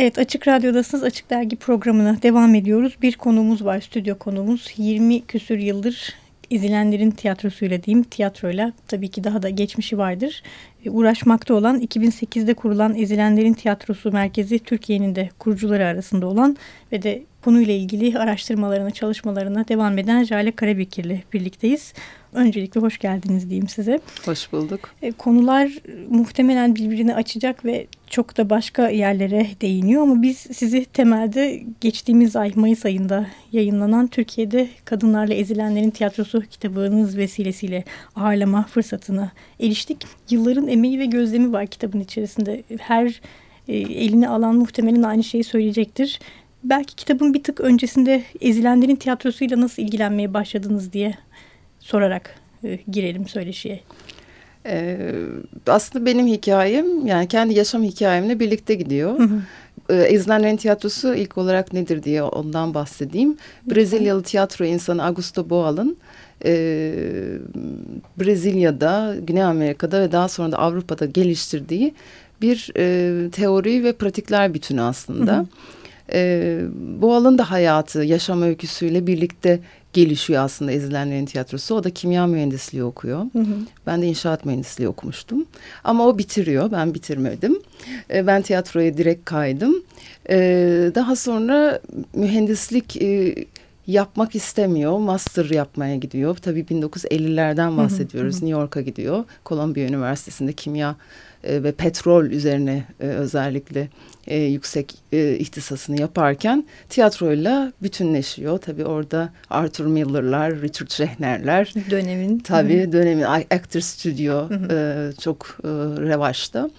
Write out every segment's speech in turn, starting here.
Evet Açık Radyo'dasınız. Açık Dergi programına devam ediyoruz. Bir konuğumuz var, stüdyo konuğumuz. 20 küsür yıldır izlenenlerin tiyatrosuyla diyeyim, tiyatroyla tabii ki daha da geçmişi vardır. E, uğraşmakta olan 2008'de kurulan Ezilenlerin Tiyatrosu Merkezi Türkiye'nin de kurucuları arasında olan ve de konuyla ilgili araştırmalarına, çalışmalarına devam eden Jale Karabekir'le birlikteyiz. Öncelikle hoş geldiniz diyeyim size. Hoş bulduk. E, konular muhtemelen birbirini açacak ve çok da başka yerlere değiniyor ama biz sizi temelde geçtiğimiz ay Mayıs ayında yayınlanan Türkiye'de Kadınlarla Ezilenlerin Tiyatrosu kitabınız vesilesiyle ağırlama fırsatına eriştik. Yılların emeği ve gözlemi var kitabın içerisinde. Her e, elini alan muhtemelen aynı şeyi söyleyecektir. Belki kitabın bir tık öncesinde ezilenlerin tiyatrosuyla nasıl ilgilenmeye başladınız diye sorarak e, girelim söyleşiye. Ee, aslında benim hikayem yani kendi yaşam hikayemle birlikte gidiyor. Hı hı. Ee, Ezilenlerin tiyatrosu ilk olarak nedir diye ondan bahsedeyim. Brezilyalı tiyatro insanı Augusto Boal'ın e, Brezilya'da, Güney Amerika'da ve daha sonra da Avrupa'da geliştirdiği bir e, teori ve pratikler bütünü aslında. Hı hı. E, Boal'ın da hayatı, yaşam öyküsüyle birlikte gelişiyor aslında Ezilenlerin Tiyatrosu. O da kimya mühendisliği okuyor. Hı hı. Ben de inşaat mühendisliği okumuştum. Ama o bitiriyor, ben bitirmedim. E, ben tiyatroya direkt kaydım. E, daha sonra mühendislik e, yapmak istemiyor. Master yapmaya gidiyor. Tabii 1950'lerden bahsediyoruz. New York'a gidiyor. Columbia Üniversitesi'nde kimya e, ve petrol üzerine e, özellikle e, yüksek e, ihtisasını yaparken tiyatroyla bütünleşiyor. Tabii orada Arthur Miller'lar, Richard Schechner'ler. Dönemin. Tabii hı. dönemin Actor Studio. E, çok e, revaçta.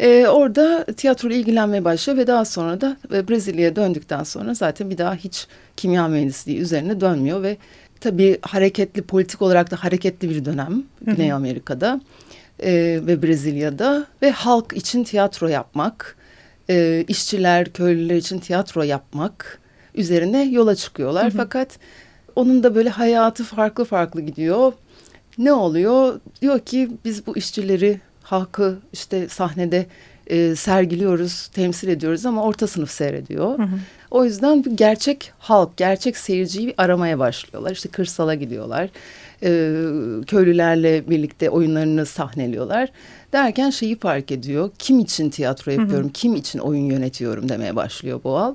E, orada tiyatro ilgilenmeye başlıyor ve daha sonra da e, Brezilya'ya döndükten sonra zaten bir daha hiç kimya mühendisliği üzerine dönmüyor ve tabii hareketli politik olarak da hareketli bir dönem Güney Amerika'da e, ve Brezilya'da ve halk için tiyatro yapmak, e, işçiler, köylüler için tiyatro yapmak üzerine yola çıkıyorlar. Fakat onun da böyle hayatı farklı farklı gidiyor. Ne oluyor? Diyor ki biz bu işçileri, halkı işte sahnede e, sergiliyoruz, temsil ediyoruz ama orta sınıf seyrediyor. Hı hı. O yüzden bir gerçek halk, gerçek seyirciyi aramaya başlıyorlar. İşte kırsala gidiyorlar. E, köylülerle birlikte oyunlarını sahneliyorlar. Derken şeyi fark ediyor. Kim için tiyatro yapıyorum, hı hı. kim için oyun yönetiyorum demeye başlıyor Boğal.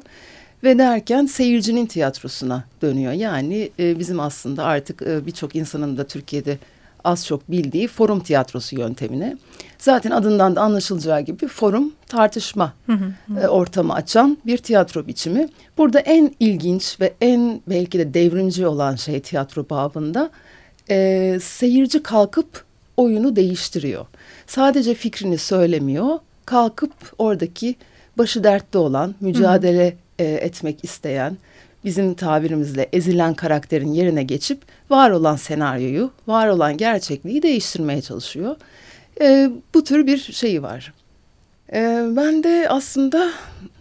Ve derken seyircinin tiyatrosuna dönüyor. Yani e, bizim aslında artık e, birçok insanın da Türkiye'de az çok bildiği forum tiyatrosu yöntemine. Zaten adından da anlaşılacağı gibi forum tartışma hı hı. E, ortamı açan bir tiyatro biçimi. Burada en ilginç ve en belki de devrimci olan şey tiyatro babında e, seyirci kalkıp oyunu değiştiriyor. Sadece fikrini söylemiyor, kalkıp oradaki başı dertte olan, mücadele hı hı. E, etmek isteyen, bizim tabirimizle ezilen karakterin yerine geçip var olan senaryoyu, var olan gerçekliği değiştirmeye çalışıyor. E, bu tür bir şeyi var. E, ben de aslında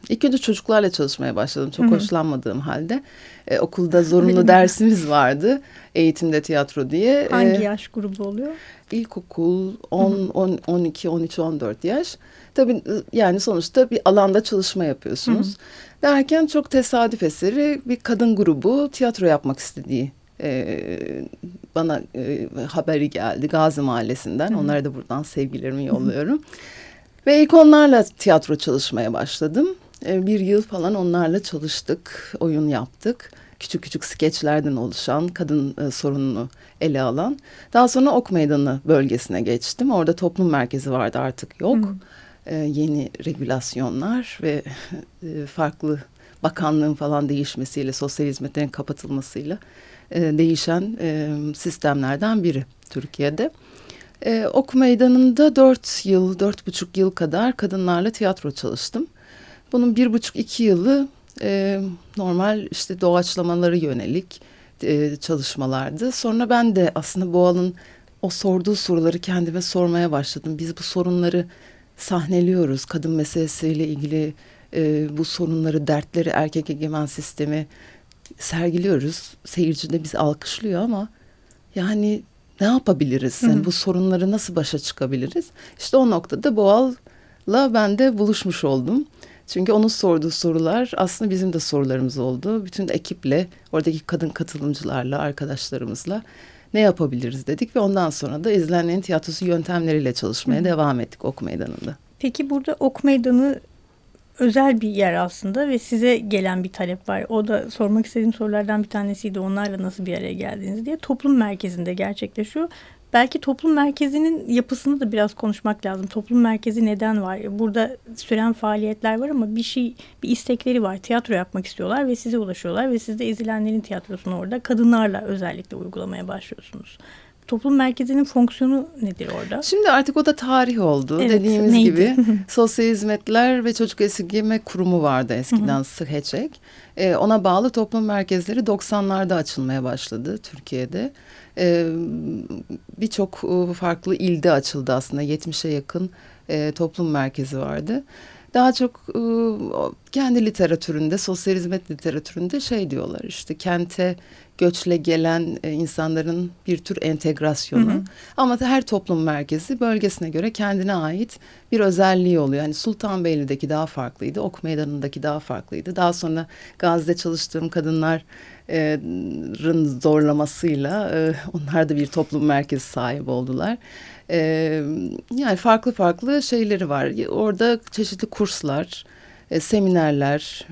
ilk önce çocuklarla çalışmaya başladım. Çok Hı -hı. hoşlanmadığım halde. E, okulda zorunlu dersimiz vardı. Eğitimde tiyatro diye. Hangi e, yaş grubu oluyor? İlkokul 10, 10, 12, 13, 14 yaş. Tabii yani sonuçta bir alanda çalışma yapıyorsunuz. Hı -hı. Derken çok tesadüf eseri bir kadın grubu tiyatro yapmak istediği e, bana e, haberi geldi Gazi Mahallesi'nden. Hı. Onlara da buradan sevgilerimi yolluyorum. Ve ilk onlarla tiyatro çalışmaya başladım. E, bir yıl falan onlarla çalıştık, oyun yaptık. Küçük küçük skeçlerden oluşan kadın e, sorununu ele alan. Daha sonra Ok Meydanı bölgesine geçtim. Orada toplum merkezi vardı artık yok. Hı. E, yeni regülasyonlar ve e, farklı bakanlığın falan değişmesiyle, sosyal hizmetlerin kapatılmasıyla e, değişen sistemlerden biri Türkiye'de. Ok meydanında dört yıl, dört buçuk yıl kadar kadınlarla tiyatro çalıştım. Bunun bir buçuk iki yılı normal işte doğaçlamaları yönelik çalışmalardı. Sonra ben de aslında Boğal'ın o sorduğu soruları kendime sormaya başladım. Biz bu sorunları sahneliyoruz. Kadın meselesiyle ilgili e, bu sorunları, dertleri, erkek egemen sistemi sergiliyoruz. Seyirci de bizi alkışlıyor ama yani ne yapabiliriz? Yani bu sorunları nasıl başa çıkabiliriz? İşte o noktada Boğal'la ben de buluşmuş oldum. Çünkü onun sorduğu sorular aslında bizim de sorularımız oldu. Bütün ekiple, oradaki kadın katılımcılarla, arkadaşlarımızla ne yapabiliriz dedik ve ondan sonra da izlenmenin tiyatrosu yöntemleriyle çalışmaya Hı. devam ettik ok meydanında. Peki burada ok meydanı özel bir yer aslında ve size gelen bir talep var. O da sormak istediğim sorulardan bir tanesiydi. Onlarla nasıl bir araya geldiniz diye. Toplum merkezinde gerçekleşiyor. Belki toplum merkezinin yapısını da biraz konuşmak lazım. Toplum merkezi neden var? Burada süren faaliyetler var ama bir şey, bir istekleri var. Tiyatro yapmak istiyorlar ve size ulaşıyorlar ve siz de ezilenlerin tiyatrosunu orada kadınlarla özellikle uygulamaya başlıyorsunuz. Toplum merkezinin fonksiyonu nedir orada? Şimdi artık o da tarih oldu. Evet, Dediğimiz neydi? gibi Sosyal Hizmetler ve Çocuk Esirgeme Kurumu vardı eskiden SHEÇEK. Ee, ona bağlı toplum merkezleri 90'larda açılmaya başladı Türkiye'de. Ee, Birçok e, farklı ilde açıldı aslında 70'e yakın e, toplum merkezi vardı daha çok e, kendi literatüründe, sosyal hizmet literatüründe şey diyorlar işte kente göçle gelen e, insanların bir tür entegrasyonu. Hı hı. Ama her toplum merkezi bölgesine göre kendine ait bir özelliği oluyor. Yani Sultanbeyli'deki daha farklıydı, Ok Meydanı'ndaki daha farklıydı. Daha sonra Gazi'de çalıştığım kadınlar zorlamasıyla e, onlar da bir toplum merkezi sahibi oldular. E, yani farklı farklı şeyleri var. Orada çeşitli kurslar, e, seminerler,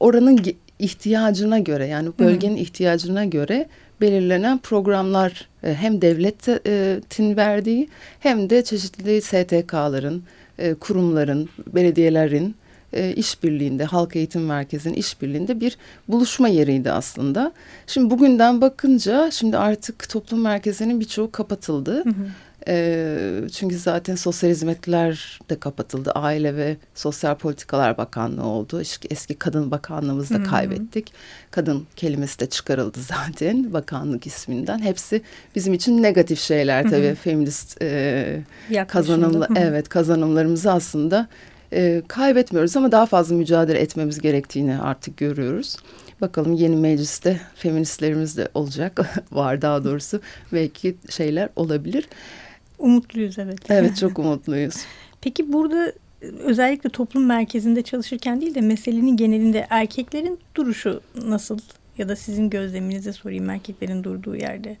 oranın ihtiyacına göre yani bölgenin Hı. ihtiyacına göre belirlenen programlar hem devletin verdiği hem de çeşitli STK'ların, kurumların, belediyelerin e, işbirliğinde, Halk Eğitim Merkezi'nin işbirliğinde bir buluşma yeriydi aslında. Şimdi bugünden bakınca şimdi artık toplum merkezinin birçoğu kapatıldı. Hı hı. E, çünkü zaten sosyal hizmetler de kapatıldı. Aile ve Sosyal Politikalar Bakanlığı oldu. Eski, Kadın Bakanlığımızı da kaybettik. Kadın kelimesi de çıkarıldı zaten bakanlık isminden. Hepsi bizim için negatif şeyler tabii. Hı hı. Feminist e, kazanımla, evet kazanımlarımızı aslında e, kaybetmiyoruz ama daha fazla mücadele etmemiz gerektiğini artık görüyoruz. Bakalım yeni mecliste feministlerimiz de olacak var daha doğrusu belki şeyler olabilir. Umutluyuz evet. Evet çok umutluyuz. Peki burada özellikle toplum merkezinde çalışırken değil de meselenin genelinde erkeklerin duruşu nasıl? Ya da sizin gözleminize sorayım erkeklerin durduğu yerde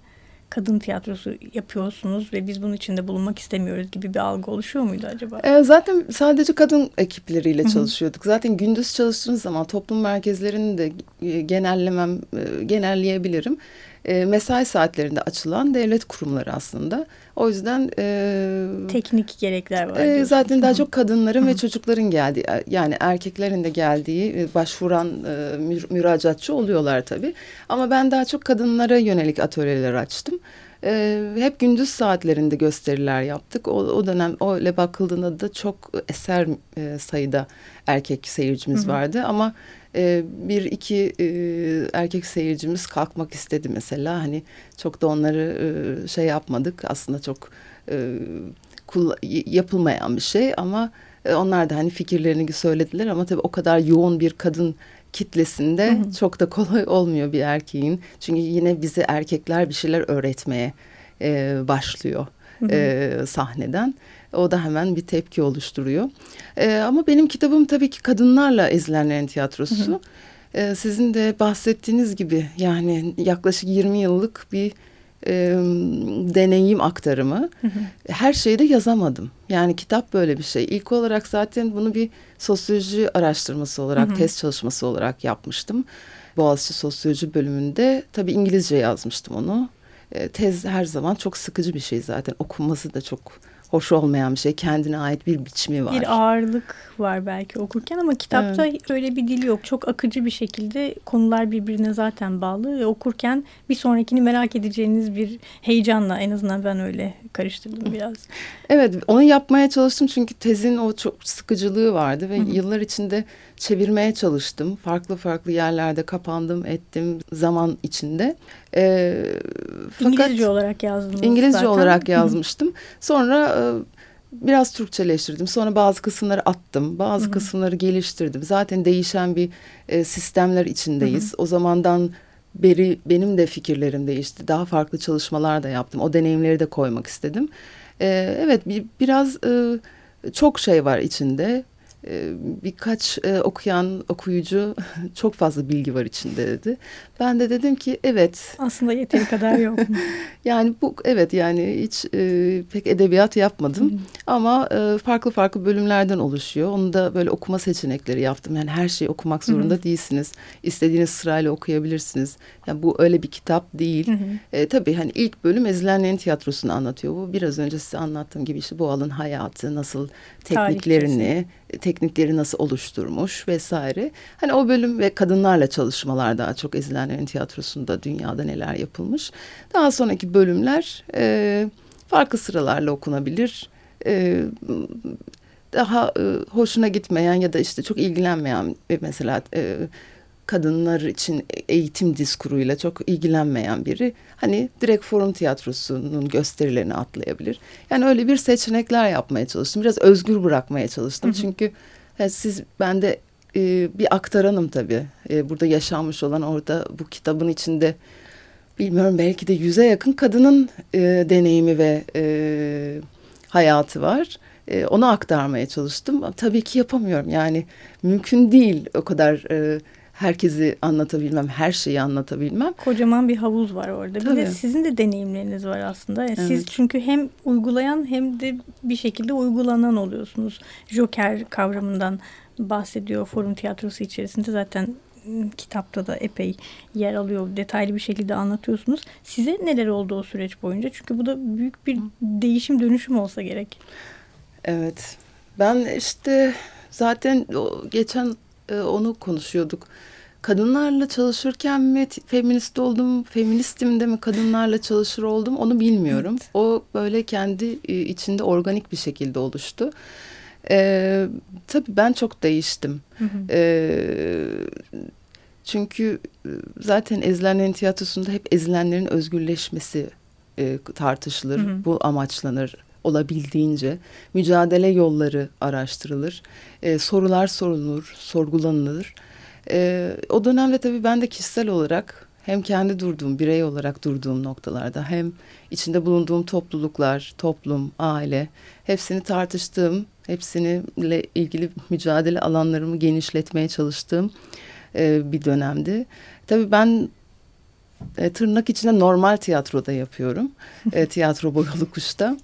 kadın tiyatrosu yapıyorsunuz ve biz bunun içinde bulunmak istemiyoruz gibi bir algı oluşuyor muydu acaba? E, zaten sadece kadın ekipleriyle Hı -hı. çalışıyorduk. Zaten gündüz çalıştığınız zaman toplum merkezlerini de e, genellemem e, genelleyebilirim. E, mesai saatlerinde açılan devlet kurumları aslında. O yüzden e, teknik gerekler var. E, zaten daha çok kadınların ve çocukların geldiği yani erkeklerin de geldiği e, başvuran e, müracaatçı oluyorlar tabii. Ama ben daha çok kadınlara yönelik atölyeler açtım. E, hep gündüz saatlerinde gösteriler yaptık. O, o dönem öyle bakıldığında da çok eser e, sayıda erkek seyircimiz hı hı. vardı ama e, bir iki e, erkek seyircimiz kalkmak istedi mesela hani çok da onları e, şey yapmadık aslında çok e, yapılmayan bir şey ama e, onlar da hani fikirlerini söylediler ama tabii o kadar yoğun bir kadın kitlesinde hı hı. çok da kolay olmuyor bir erkeğin çünkü yine bizi erkekler bir şeyler öğretmeye e, başlıyor hı hı. E, sahneden. O da hemen bir tepki oluşturuyor. E, ama benim kitabım tabii ki kadınlarla ezilenlerin tiyatrosu. Hı hı. E, sizin de bahsettiğiniz gibi yani yaklaşık 20 yıllık bir e, deneyim aktarımı. Hı hı. Her şeyi de yazamadım. Yani kitap böyle bir şey. İlk olarak zaten bunu bir sosyoloji araştırması olarak, hı hı. test çalışması olarak yapmıştım. Boğaziçi Sosyoloji bölümünde tabii İngilizce yazmıştım onu. E, tez her zaman çok sıkıcı bir şey zaten. Okunması da çok hoş olmayan bir şey. Kendine ait bir biçimi var. Bir ağırlık var belki okurken ama kitapta evet. öyle bir dil yok. Çok akıcı bir şekilde konular birbirine zaten bağlı ve okurken bir sonrakini merak edeceğiniz bir heyecanla en azından ben öyle karıştırdım biraz. Evet onu yapmaya çalıştım çünkü tezin o çok sıkıcılığı vardı ve Hı -hı. yıllar içinde çevirmeye çalıştım. Farklı farklı yerlerde kapandım ettim zaman içinde. Ee, fakat İngilizce olarak yazdınız İngilizce zaten. olarak yazmıştım. Sonra e, biraz Türkçeleştirdim. Sonra bazı kısımları attım. Bazı Hı -hı. kısımları geliştirdim. Zaten değişen bir e, sistemler içindeyiz. Hı -hı. O zamandan beri benim de fikirlerim değişti. Daha farklı çalışmalar da yaptım. O deneyimleri de koymak istedim. E, evet bir, biraz... E, çok şey var içinde. Ee, birkaç e, okuyan okuyucu çok fazla bilgi var içinde dedi. Ben de dedim ki evet. Aslında yeteri kadar yok. yani bu evet yani hiç e, pek edebiyat yapmadım Hı. ama e, farklı farklı bölümlerden oluşuyor. Onu da böyle okuma seçenekleri yaptım. Yani her şeyi okumak zorunda Hı. değilsiniz. İstediğiniz sırayla okuyabilirsiniz. Yani bu öyle bir kitap değil. E, tabii hani ilk bölüm Ezilenlerin tiyatrosunu anlatıyor. Bu biraz önce size anlattığım gibi işte bu alın hayatı nasıl tekniklerini, teknikleri nasıl oluşturmuş vesaire. Hani o bölüm ve kadınlarla çalışmalar daha çok ezilenlerin tiyatrosunda dünyada neler yapılmış. Daha sonraki bölümler e, farklı sıralarla okunabilir. E, daha e, hoşuna gitmeyen ya da işte çok ilgilenmeyen e, mesela e, kadınlar için eğitim diskuruyla çok ilgilenmeyen biri hani direkt forum tiyatrosunun gösterilerini atlayabilir. Yani öyle bir seçenekler yapmaya çalıştım. Biraz özgür bırakmaya çalıştım. Hı hı. Çünkü yani siz ben de e, bir aktaranım tabii. E, burada yaşanmış olan orada bu kitabın içinde bilmiyorum belki de yüze yakın kadının e, deneyimi ve e, hayatı var. E, onu aktarmaya çalıştım. Tabii ki yapamıyorum yani mümkün değil o kadar e, herkesi anlatabilmem, her şeyi anlatabilmem. Kocaman bir havuz var orada. Tabii. Bir de sizin de deneyimleriniz var aslında. Yani evet. Siz çünkü hem uygulayan hem de bir şekilde uygulanan oluyorsunuz. Joker kavramından bahsediyor forum tiyatrosu içerisinde zaten ıı, kitapta da epey yer alıyor. Detaylı bir şekilde anlatıyorsunuz. Size neler oldu o süreç boyunca? Çünkü bu da büyük bir değişim dönüşüm olsa gerek. Evet. Ben işte zaten geçen e, onu konuşuyorduk. Kadınlarla çalışırken mi feminist oldum, feministim de mi kadınlarla çalışır oldum onu bilmiyorum. Evet. O böyle kendi e, içinde organik bir şekilde oluştu. Ee, tabii ben çok değiştim. Hı hı. Ee, çünkü e, zaten ezilenlerin tiyatrosunda hep ezilenlerin özgürleşmesi e, tartışılır. Hı hı. Bu amaçlanır olabildiğince mücadele yolları araştırılır, e, sorular sorulur, sorgulanılır. E, o dönemde tabii ben de kişisel olarak hem kendi durduğum, birey olarak durduğum noktalarda hem içinde bulunduğum topluluklar, toplum, aile hepsini tartıştığım, hepsiniyle ilgili mücadele alanlarımı genişletmeye çalıştığım e, bir dönemdi. Tabii ben e, tırnak içinde normal tiyatroda yapıyorum. e, tiyatro boyalı kuşta.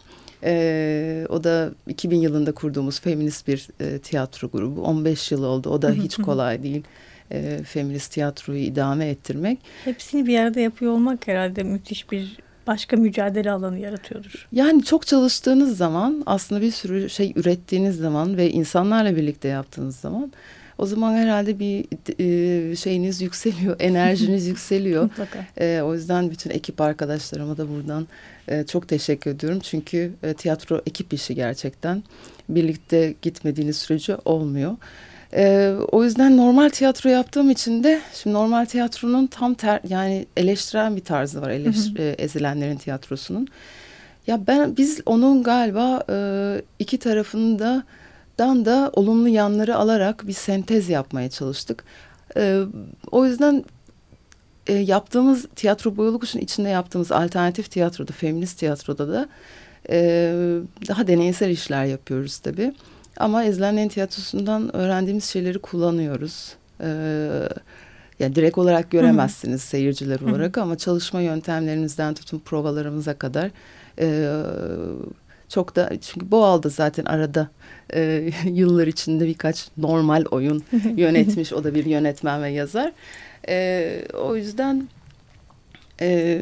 E, o da 2000 yılında kurduğumuz feminist bir e, tiyatro grubu. 15 yıl oldu. O da hiç kolay değil. E, feminist tiyatroyu idame ettirmek. Hepsini bir yerde yapıyor olmak herhalde müthiş bir başka mücadele alanı yaratıyordur. Yani çok çalıştığınız zaman aslında bir sürü şey ürettiğiniz zaman ve insanlarla birlikte yaptığınız zaman o zaman herhalde bir e, şeyiniz yükseliyor, enerjiniz yükseliyor. E, o yüzden bütün ekip arkadaşlarıma da buradan e, çok teşekkür ediyorum. Çünkü e, tiyatro ekip işi gerçekten. Birlikte gitmediğiniz sürece olmuyor. E, o yüzden normal tiyatro yaptığım için de şimdi normal tiyatronun tam ter, yani eleştiren bir tarzı var eleştir. E, ezilenlerin tiyatrosunun. Ya ben biz onun galiba e, iki tarafını da dan da olumlu yanları alarak bir sentez yapmaya çalıştık. E, o yüzden e, yaptığımız tiyatro boyalı kuşun içinde yaptığımız alternatif tiyatroda, feminist tiyatroda da e, daha deneysel işler yapıyoruz tabii. Ama Ezilenlerin Tiyatrosu'ndan öğrendiğimiz şeyleri kullanıyoruz. E, yani direkt olarak göremezsiniz Hı. seyirciler olarak Hı. ama çalışma yöntemlerimizden tutun provalarımıza kadar e, çok da çünkü Boğal'da zaten arada e, yıllar içinde birkaç normal oyun yönetmiş. o da bir yönetmen ve yazar. E, o yüzden e,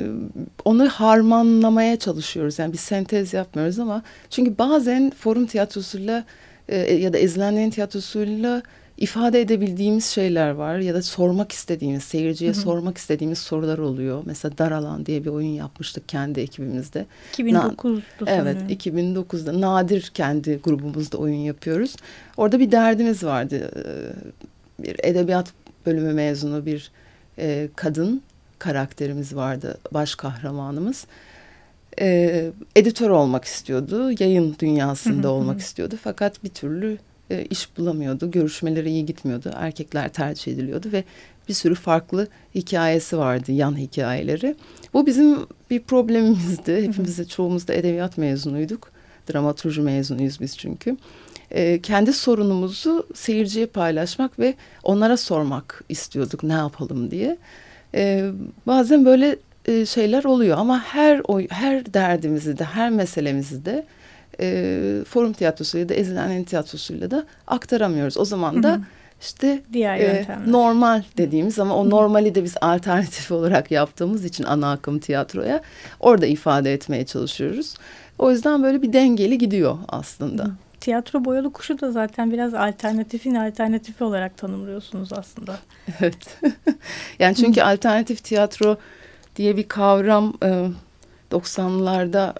onu harmanlamaya çalışıyoruz. Yani bir sentez yapmıyoruz ama çünkü bazen forum tiyatrosuyla e, ya da ezilenlerin tiyatrosuyla ifade edebildiğimiz şeyler var ya da sormak istediğimiz, seyirciye hı hı. sormak istediğimiz sorular oluyor. Mesela Daralan diye bir oyun yapmıştık kendi ekibimizde. 2009'da Evet, 2009'da nadir kendi grubumuzda oyun yapıyoruz. Orada bir derdimiz vardı. Ee, bir edebiyat bölümü mezunu bir e, kadın karakterimiz vardı, baş kahramanımız. E, editör olmak istiyordu, yayın dünyasında olmak istiyordu. Fakat bir türlü e, iş bulamıyordu. Görüşmeleri iyi gitmiyordu. Erkekler tercih ediliyordu ve bir sürü farklı hikayesi vardı, yan hikayeleri. Bu bizim bir problemimizdi. Hepimiz de çoğumuz da edebiyat mezunuyduk. Dramaturji mezunuyuz biz çünkü. e, kendi sorunumuzu seyirciye paylaşmak ve onlara sormak istiyorduk ne yapalım diye. E, bazen böyle e, şeyler oluyor ama her oy, her derdimizi de her meselemizi de e, forum tiyatrosuyla da ezilenlerin tiyatrosuyla da aktaramıyoruz. O zaman da işte Diğer e, normal dediğimiz ama o normali de biz alternatif olarak yaptığımız için ana akım tiyatroya orada ifade etmeye çalışıyoruz. O yüzden böyle bir dengeli gidiyor aslında. Hı. Tiyatro boyalı kuşu da zaten biraz alternatifin alternatifi olarak tanımlıyorsunuz aslında. Evet. yani çünkü alternatif tiyatro diye bir kavram e, 90'larda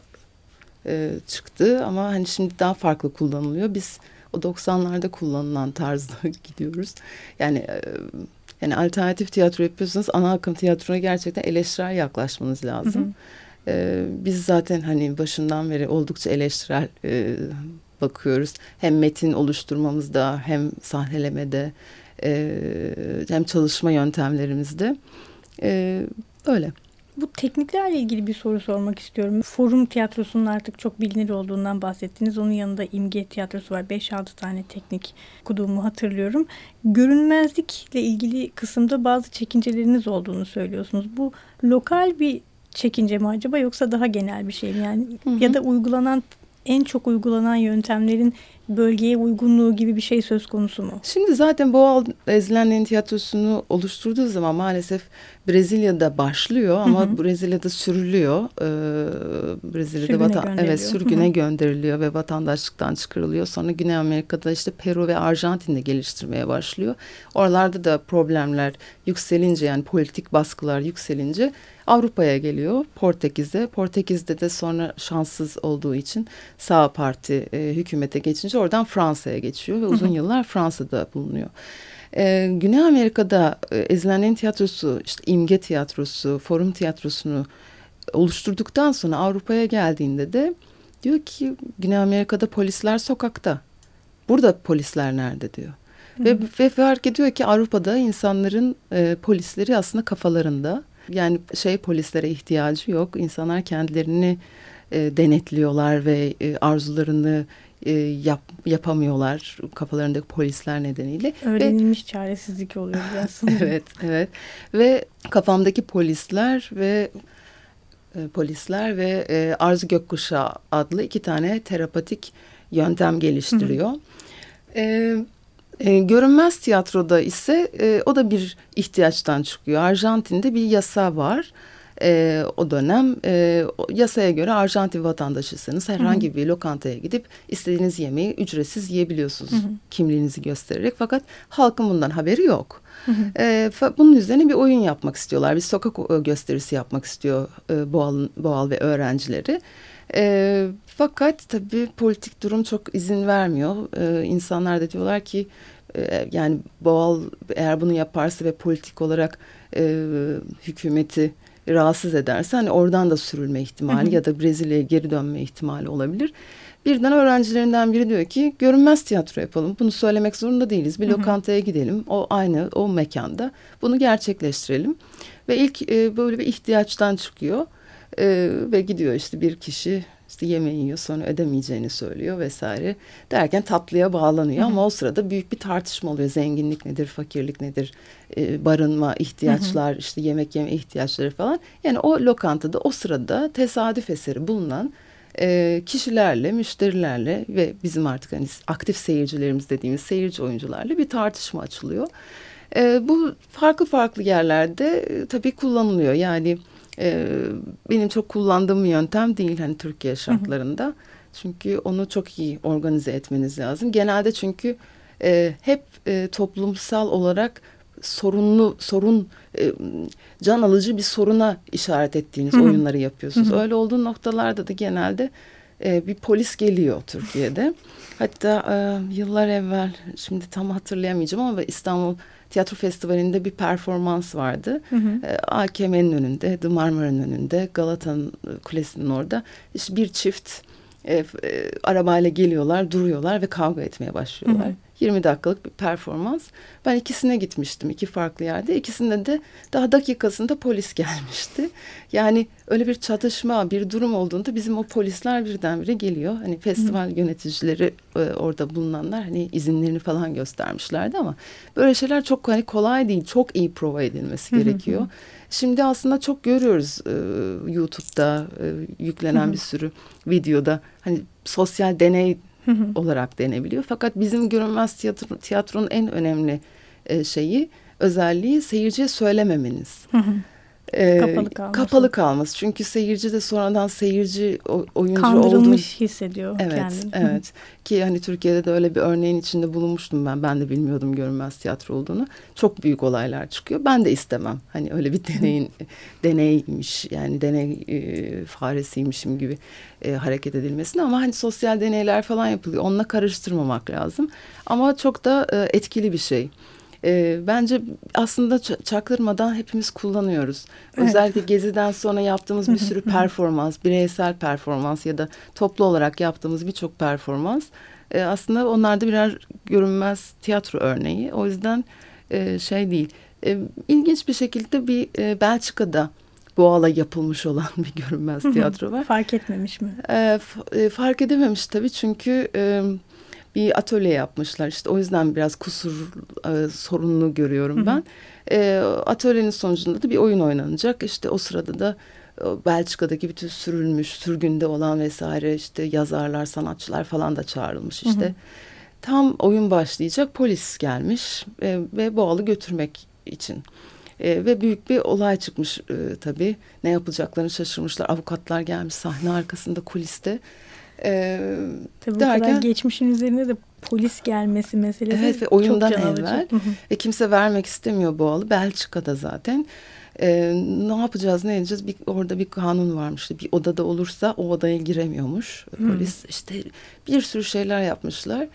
e, çıktı ama hani şimdi daha farklı kullanılıyor. Biz o 90'larda kullanılan tarzda gidiyoruz. Yani e, yani alternatif tiyatro yapıyorsanız ana akım tiyatroya gerçekten eleştirel yaklaşmanız lazım. Hı hı. Ee, biz zaten hani başından beri oldukça eleştirel e, bakıyoruz. Hem metin oluşturmamızda hem sahnelemede e, hem çalışma yöntemlerimizde e, öyle. Bu tekniklerle ilgili bir soru sormak istiyorum. Forum tiyatrosunun artık çok bilinir olduğundan bahsettiniz. Onun yanında imge tiyatrosu var. 5-6 tane teknik okuduğumu hatırlıyorum. Görünmezlikle ilgili kısımda bazı çekinceleriniz olduğunu söylüyorsunuz. Bu lokal bir çekince mi acaba yoksa daha genel bir şey mi? Yani hı hı. ya da uygulanan en çok uygulanan yöntemlerin bölgeye uygunluğu gibi bir şey söz konusu mu? Şimdi zaten Boğal Ezilenlerin tiyatrosunu oluşturduğu zaman maalesef Brezilya'da başlıyor ama hı hı. Brezilya'da sürülüyor. Ee, Brezilya'da sürgüne vatan evet sürgüne hı hı. gönderiliyor ve vatandaşlıktan çıkarılıyor. Sonra Güney Amerika'da işte Peru ve Arjantin'de geliştirmeye başlıyor. Oralarda da problemler yükselince yani politik baskılar yükselince Avrupa'ya geliyor Portekiz'de. Portekiz'de de sonra şanssız olduğu için sağ parti e, hükümete geçince oradan Fransa'ya geçiyor ve uzun yıllar Fransa'da bulunuyor. Ee, Güney Amerika'da e, Ezilenlerin Tiyatrosu, işte İmge Tiyatrosu, Forum Tiyatrosu'nu oluşturduktan sonra Avrupa'ya geldiğinde de diyor ki Güney Amerika'da polisler sokakta. Burada polisler nerede diyor. Ve, ve fark ediyor ki Avrupa'da insanların e, polisleri aslında kafalarında. Yani şey polislere ihtiyacı yok. İnsanlar kendilerini e, denetliyorlar ve e, arzularını e, yap, yapamıyorlar kafalarındaki polisler nedeniyle. Öğrenilmiş ve, çaresizlik oluyor aslında. evet, evet. Ve kafamdaki polisler ve e, polisler ve e, Arzu Gökkuşağı adlı iki tane terapatik yöntem geliştiriyor. E, e, görünmez tiyatroda ise e, o da bir ihtiyaçtan çıkıyor. Arjantin'de bir yasa var e, o dönem e, yasaya göre Arjantin vatandaşısınız. Herhangi hı hı. bir lokantaya gidip istediğiniz yemeği ücretsiz yiyebiliyorsunuz. Hı hı. Kimliğinizi göstererek fakat halkın bundan haberi yok. Hı hı. E, bunun üzerine bir oyun yapmak istiyorlar. Bir sokak gösterisi yapmak istiyor e, Boğal, Boğal ve öğrencileri. E, fakat tabii politik durum çok izin vermiyor. E, insanlar da diyorlar ki e, yani Boğal eğer bunu yaparsa ve politik olarak e, hükümeti rahatsız ederse hani oradan da sürülme ihtimali hı hı. ya da Brezilya'ya geri dönme ihtimali olabilir. Birden öğrencilerinden biri diyor ki görünmez tiyatro yapalım. Bunu söylemek zorunda değiliz. Bir hı hı. lokantaya gidelim. O aynı o mekanda bunu gerçekleştirelim. Ve ilk e, böyle bir ihtiyaçtan çıkıyor. E, ve gidiyor işte bir kişi işte yemeği yiyor sonra ödemeyeceğini söylüyor vesaire derken tatlıya bağlanıyor Hı -hı. ama o sırada büyük bir tartışma oluyor zenginlik nedir fakirlik nedir e, barınma ihtiyaçlar Hı -hı. işte yemek yeme ihtiyaçları falan yani o lokantada o sırada tesadüf eseri bulunan e, kişilerle müşterilerle ve bizim artık hani aktif seyircilerimiz dediğimiz seyirci oyuncularla bir tartışma açılıyor. E, bu farklı farklı yerlerde e, tabii kullanılıyor yani e, benim çok kullandığım bir yöntem değil hani Türkiye şartlarında. Hı hı. Çünkü onu çok iyi organize etmeniz lazım. Genelde çünkü e, hep e, toplumsal olarak sorunlu sorun e, can alıcı bir soruna işaret ettiğiniz Hı-hı. oyunları yapıyorsunuz. Hı-hı. Öyle olduğu noktalarda da genelde e, bir polis geliyor Türkiye'de. Hatta e, yıllar evvel şimdi tam hatırlayamayacağım ama İstanbul tiyatro festivalinde bir performans vardı. Hı hı. E, AKM'nin önünde, The Marmara'nın önünde, Galata'nın e, kulesinin orada. İşte bir çift e, e, arabayla geliyorlar, duruyorlar ve kavga etmeye başlıyorlar. Hı hı. 20 dakikalık bir performans. Ben ikisine gitmiştim iki farklı yerde. İkisinde de daha dakikasında polis gelmişti. Yani öyle bir çatışma, bir durum olduğunda bizim o polisler birdenbire geliyor. Hani festival Hı. yöneticileri e, orada bulunanlar hani izinlerini falan göstermişlerdi ama böyle şeyler çok hani kolay değil. Çok iyi prova edilmesi gerekiyor. Hı. Şimdi aslında çok görüyoruz e, YouTube'da e, yüklenen Hı. bir sürü videoda hani sosyal deney olarak denebiliyor. Fakat bizim görünmez tiyatro, tiyatronun en önemli e, şeyi özelliği seyirciye söylememeniz. Ee, kapalı kalması. Kapalı kalması. Çünkü seyirci de sonradan seyirci oyuncu Kandırılmış olduğu... hissediyor evet, kendini. Evet. Ki hani Türkiye'de de öyle bir örneğin içinde bulunmuştum ben. Ben de bilmiyordum görünmez tiyatro olduğunu. Çok büyük olaylar çıkıyor. Ben de istemem. Hani öyle bir deneyin deneymiş yani deney e, faresiymişim gibi e, hareket edilmesini ama hani sosyal deneyler falan yapılıyor. Onunla karıştırmamak lazım. Ama çok da e, etkili bir şey. E, bence aslında çaktırmadan hepimiz kullanıyoruz. Evet. Özellikle Gezi'den sonra yaptığımız bir sürü performans, bireysel performans ya da toplu olarak yaptığımız birçok performans e, aslında onlar da birer görünmez tiyatro örneği. O yüzden e, şey değil. E, ilginç bir şekilde bir e, Belçika'da Boğala yapılmış olan bir görünmez tiyatro var. Fark etmemiş mi? E, e, fark edememiş tabii çünkü e, bir atölye yapmışlar. İşte o yüzden biraz kusur e, sorununu görüyorum ben. E, atölyenin sonucunda da bir oyun oynanacak. İşte o sırada da e, Belçika'daki bütün sürülmüş, sürgünde olan vesaire işte yazarlar, sanatçılar falan da çağrılmış işte. Hı hı. Tam oyun başlayacak polis gelmiş e, ve Boğal'ı götürmek için. E, ve büyük bir olay çıkmış e, tabii. Ne yapacaklarını şaşırmışlar. Avukatlar gelmiş sahne arkasında kuliste. E, Tabii derken, kadar geçmişin üzerine de polis gelmesi meselesi evet, ve oyundan çok evvel. e, kimse vermek istemiyor bu alı. Belçika'da zaten. E, ne yapacağız ne edeceğiz? Bir, orada bir kanun varmış bir odada olursa o odaya giremiyormuş polis. İşte bir sürü şeyler yapmışlar.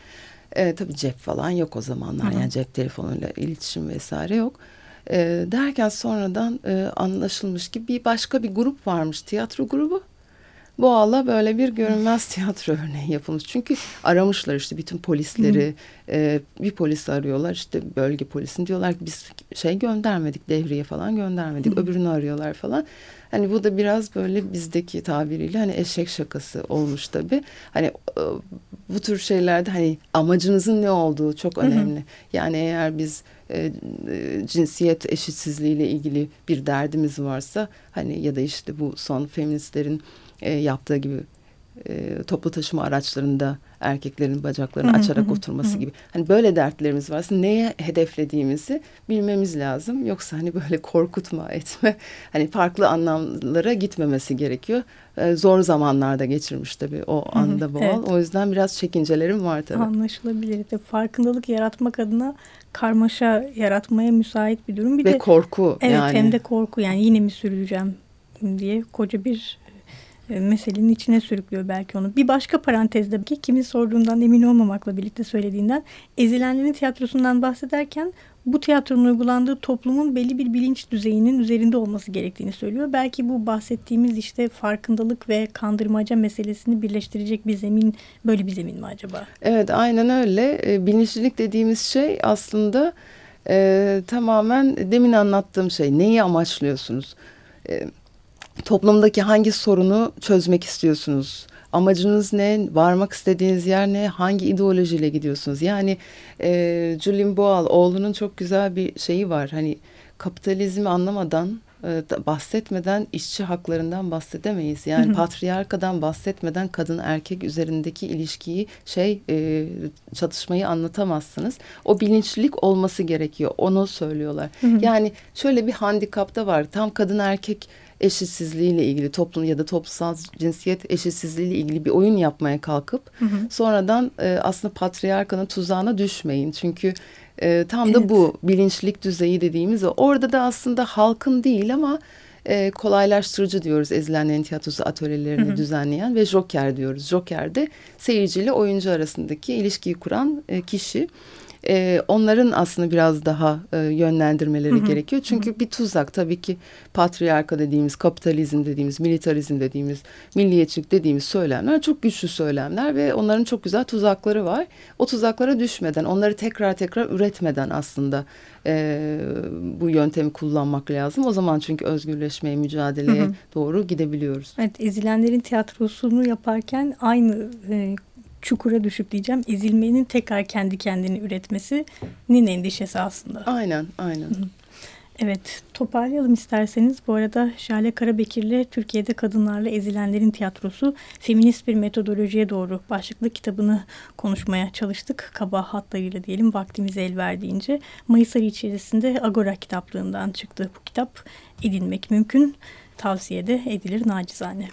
E, tabii cep falan yok o zamanlar. Hı. yani cep telefonuyla iletişim vesaire yok. E, derken sonradan e, anlaşılmış ki bir başka bir grup varmış. Tiyatro grubu Boğal'a böyle bir görünmez tiyatro örneği yapılmış. Çünkü aramışlar işte bütün polisleri. e, bir polis arıyorlar işte bölge polisini. Diyorlar ki biz şey göndermedik devriye falan göndermedik. Öbürünü arıyorlar falan. Hani bu da biraz böyle bizdeki tabiriyle hani eşek şakası olmuş tabii. Hani e, bu tür şeylerde hani amacınızın ne olduğu çok önemli. Yani eğer biz e, e, cinsiyet eşitsizliğiyle ilgili bir derdimiz varsa hani ya da işte bu son feministlerin e, yaptığı gibi e, toplu taşıma araçlarında erkeklerin bacaklarını açarak oturması gibi. Hani böyle dertlerimiz varsa neye hedeflediğimizi bilmemiz lazım. Yoksa hani böyle korkutma etme hani farklı anlamlara gitmemesi gerekiyor. E, zor zamanlarda geçirmiş tabii o anda bu evet. O yüzden biraz çekincelerim var tabii. Anlaşılabilir. De farkındalık yaratmak adına karmaşa yaratmaya müsait bir durum. Bir Ve de, korku evet, yani. hem de korku yani yine mi sürüleceğim diye koca bir meselenin içine sürüklüyor belki onu. Bir başka parantezde ki kimin sorduğundan emin olmamakla birlikte söylediğinden ezilenlerin tiyatrosundan bahsederken bu tiyatronun uygulandığı toplumun belli bir bilinç düzeyinin üzerinde olması gerektiğini söylüyor. Belki bu bahsettiğimiz işte farkındalık ve kandırmaca meselesini birleştirecek bir zemin böyle bir zemin mi acaba? Evet aynen öyle. E, bilinçlilik dediğimiz şey aslında e, tamamen demin anlattığım şey. Neyi amaçlıyorsunuz? E, toplumdaki hangi sorunu çözmek istiyorsunuz? Amacınız ne? Varmak istediğiniz yer ne? Hangi ideolojiyle gidiyorsunuz? Yani e, Julian Boal oğlunun çok güzel bir şeyi var. Hani kapitalizmi anlamadan e, bahsetmeden işçi haklarından bahsedemeyiz. Yani hı hı. patriarkadan bahsetmeden kadın erkek üzerindeki ilişkiyi şey e, çatışmayı anlatamazsınız. O bilinçlilik olması gerekiyor. Onu söylüyorlar. Hı hı. Yani şöyle bir handikap da var. Tam kadın erkek eşitsizliğiyle ilgili toplum ya da toplumsal cinsiyet eşitsizliğiyle ilgili bir oyun yapmaya kalkıp hı hı. sonradan e, aslında patriarkanın tuzağına düşmeyin. Çünkü e, tam evet. da bu bilinçlik düzeyi dediğimiz o. Orada da aslında halkın değil ama e, kolaylaştırıcı diyoruz ezilenlerin tiyatrosu atölyelerini hı hı. düzenleyen ve joker diyoruz. Joker de seyirciyle oyuncu arasındaki ilişkiyi kuran e, kişi. E, onların aslında biraz daha e, yönlendirmeleri hı hı. gerekiyor. Çünkü hı hı. bir tuzak tabii ki patriarka dediğimiz, kapitalizm dediğimiz, militarizm dediğimiz, milliyetçilik dediğimiz söylemler çok güçlü söylemler ve onların çok güzel tuzakları var. O tuzaklara düşmeden, onları tekrar tekrar üretmeden aslında e, bu yöntemi kullanmak lazım. O zaman çünkü özgürleşmeye, mücadeleye hı hı. doğru gidebiliyoruz. Evet, ezilenlerin tiyatrosunu yaparken aynı e, çukura düşüp diyeceğim ezilmenin tekrar kendi kendini üretmesinin endişesi aslında. Aynen, aynen. Hı. Evet, toparlayalım isterseniz. Bu arada Şale Karabekir'le Türkiye'de Kadınlarla Ezilenlerin Tiyatrosu Feminist Bir Metodolojiye Doğru başlıklı kitabını konuşmaya çalıştık. Kaba hatlarıyla diyelim vaktimiz el verdiğince. Mayıs ayı içerisinde Agora kitaplığından çıktı bu kitap. Edinmek mümkün. Tavsiye de edilir nacizane.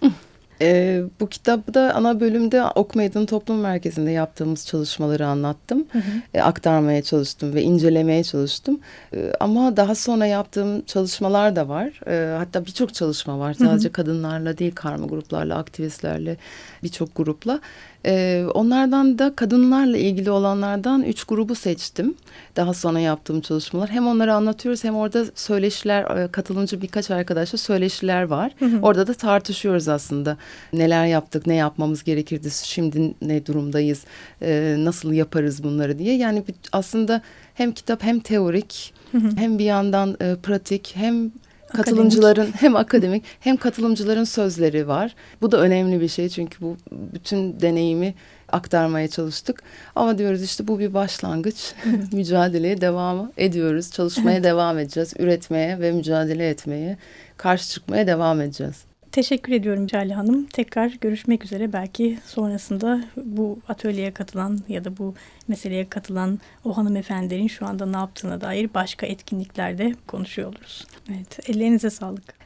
E, bu kitapta ana bölümde Ok Meydanı Toplum Merkezi'nde yaptığımız çalışmaları anlattım. Hı hı. E, aktarmaya çalıştım ve incelemeye çalıştım. E, ama daha sonra yaptığım çalışmalar da var. E, hatta birçok çalışma var. Sadece hı hı. kadınlarla değil, karma gruplarla, aktivistlerle, birçok grupla. Ee, onlardan da kadınlarla ilgili olanlardan üç grubu seçtim. Daha sonra yaptığım çalışmalar. Hem onları anlatıyoruz hem orada söyleşiler, e, katılımcı birkaç arkadaşla söyleşiler var. Hı hı. Orada da tartışıyoruz aslında. Neler yaptık, ne yapmamız gerekirdi, şimdi ne durumdayız, e, nasıl yaparız bunları diye. Yani aslında hem kitap hem teorik hı hı. hem bir yandan e, pratik hem katılımcıların hem akademik hem katılımcıların sözleri var. Bu da önemli bir şey çünkü bu bütün deneyimi aktarmaya çalıştık. Ama diyoruz işte bu bir başlangıç. Mücadeleye devam ediyoruz. Çalışmaya devam edeceğiz. Üretmeye ve mücadele etmeye, karşı çıkmaya devam edeceğiz. Teşekkür ediyorum Cale Hanım. Tekrar görüşmek üzere. Belki sonrasında bu atölyeye katılan ya da bu meseleye katılan o hanımefendilerin şu anda ne yaptığına dair başka etkinliklerde konuşuyor oluruz. Evet, ellerinize sağlık.